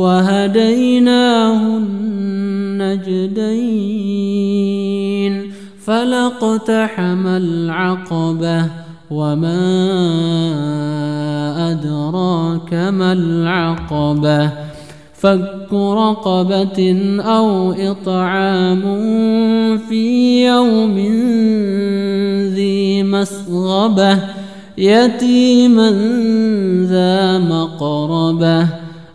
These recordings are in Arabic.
وهديناه النجدين فلاقتحم العقبة وما أدراك ما العقبة فك رقبة أو إطعام في يوم ذي مسغبة يتيما ذا مقربة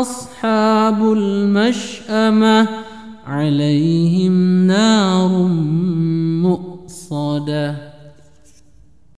أصحاب المشأمة عليهم نار مؤصدة.